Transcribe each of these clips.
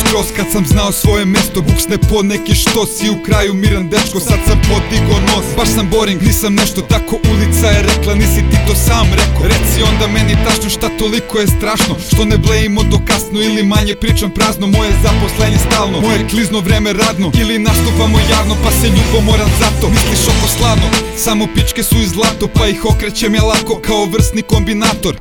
skroz Kad sam znao svoje mesto. Buksne po neki što si u kraju miran dečko Sad sam podigo nos. Baš sam boring, nisam nešto tako Ulica je rekla, nisi ti to sam rekao. Reci onda meni tačno šta toliko je strašno Što ne blejimo do kasno ili manje pričam prazno. Moje zaposlenje stalno, moje klizno vreme radno. Ili nastupamo javno pa se ljubo moram zato. Misliš oko slavno, samo pičke su iz zlato Pa ih okrećem ja lako kao vrsni kombinator.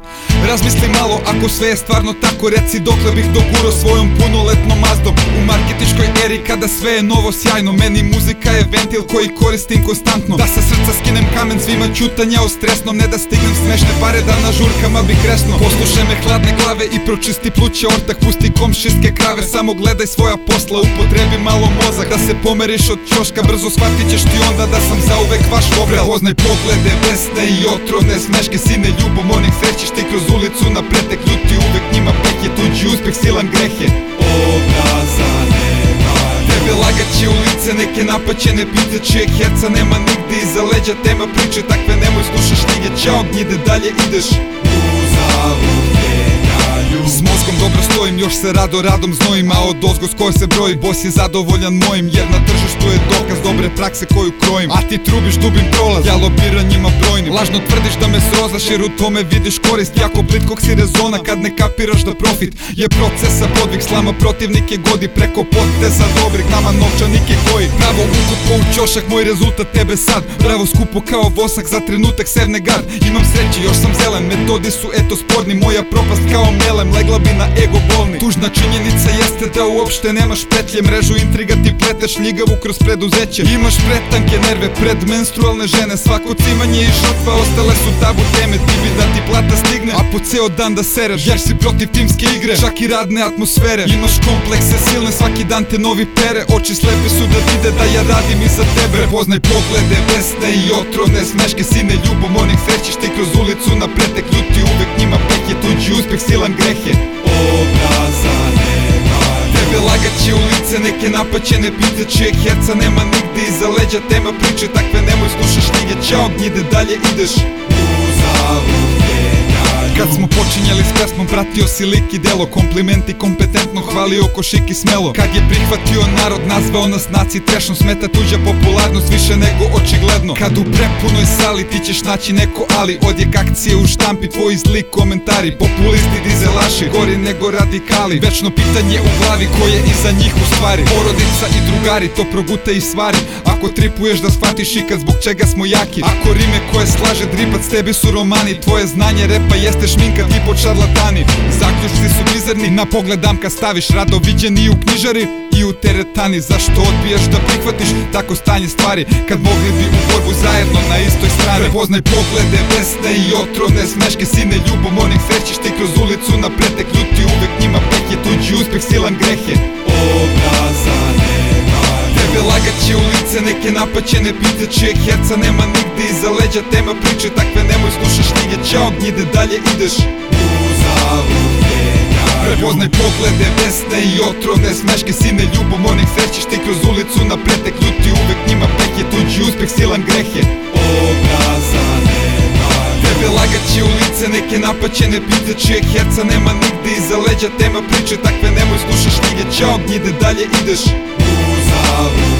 Razmisli malo, ako sve je stvarno tako Reci dokle bih doguro svojom punoletnom mazdom. U marketičkoj eri kada sve je novo sjajno Meni muzika je ventil koji koristim konstantno. Da sa srca skinem kamen svima čutanja o stresnom Ne da stignem smešne pare da na žurkama bi kresno. Poslušaj me hladne glave i pročisti pluće ortak Pusti komšijske krave, samo gledaj svoja posla Upotrebi malo mozak. Da se pomeriš od ćoška Brzo shvatit ćeš ti onda da sam zauvek vaš obrel. Poznaj poglede, besne i otrovne smeške Sine ljubom onih srećiš ti kroz ulicu na pretek Ljuti uvek njima pek je tuđi uspeh silan grehe Obraza nema Tebe lagat će u lice neke napaćene pice Čijeg herca nema nigde iza leđa tema priče Takve nemoj slušaš nigdje Ćao gnjide dalje ideš U mozgom stojim još se rado radom znojim A od ozgo s koje se broji Bos je zadovoljan mojim Jer na tržištu je dokaz dobre prakse koju krojim. A ti trubiš dubim prolaz Ja lobiranjima brojnim. Lažno tvrdiš da me srozaš jer u tome vidiš korist. Jako plitkog si rezona kad ne kapiraš da profit Je procesa podvig slama protivnike godi Preko poteza dobrih. Nama novčanike koji? Pravo ukupo u ćošak moj rezultat tebe sad. Bravo skupo kao vosak za trenutak sevne gard. Imam sreće još sam zelen Metodi su eto sporni. Moja propast kao melem Legla bi na ego bolni. Tužna činjenica jeste da uopšte nemaš petlje. Mrežu intriga ti pleteš ljigavu kroz preduzeće. Imaš pretanke nerve pred menstrualne žene. Svako cimanje i žrtva ostale su tabu teme. Ti bi da ti plata stigne A po ceo dan da sereš Jer si protiv timske igre Čak i radne atmosfere. Imaš komplekse silne svaki dan te novi pere. Oči slepe su da vide da ja radim za tebe. Poznaj poglede besne i otrovne smeške Sine ljubom onih srećiš ti kroz ulicu na neke napaćene pice Čijeg herca nema nigde iza leđa. Tema priče Takve nemoj slušaš nigdje Ćao gnjide dalje ideš. U zavljenjaju Kad smo počinjali s pesmom pratio si lik i delo Komplimenti kompetentno hvalio ko šik i smelo. Kad je prihvatio narod nazvao nas naci trešno Smeta tuđa popularnost više nego očigledno. Kad u prepunoj sali ti ćeš naći neko ali Odjek akcije u štampi tvoji zli komentari Populisti dizelaši gori nego radikali. Večno pitanje u glavi ko je iza njih u stvari. Porodica i drugari to proguta i stvari Ako tripuješ da shvatiš ikad zbog čega smo jaki Ako rime koje slaže dripac tebi su romani. Tvoje znanje repa jeste šminka ti po šarlatani. Zaključci su bizarni na pogled damka staviš Rado viđen i u knjižari i u teretani. Zašto odbijaš da prihvatiš tako stanje stvari? Kad mogli bi u borbu zajedno na istoj strani. Prepoznaj poglede besne i otrovne smeške Sine ljubom onih srećiš ti kroz ulicu na pretek Ljuti uvek njima pek je tuđi uspeh silan nema Tebe lagat lice neke napaćene pice Čijeg herca nema nigde iza leđa tema priče Takve nemoj slušaš nigdje Ćao gnjide dalje ideš. Prepoznaj poglede besne i otrovne smeške Sine ljubom onih srećiš ti kroz ulicu na pretek Ljuti uvek njima pek je tuđi uspeh silan grehe Obraza nema Tebe lagat će u lice neke napaćene pice Čijeg herca nema nigde iza leđa tema priče Takve nemoj slušaš nigdje Ćao gnjide dalje ideš. U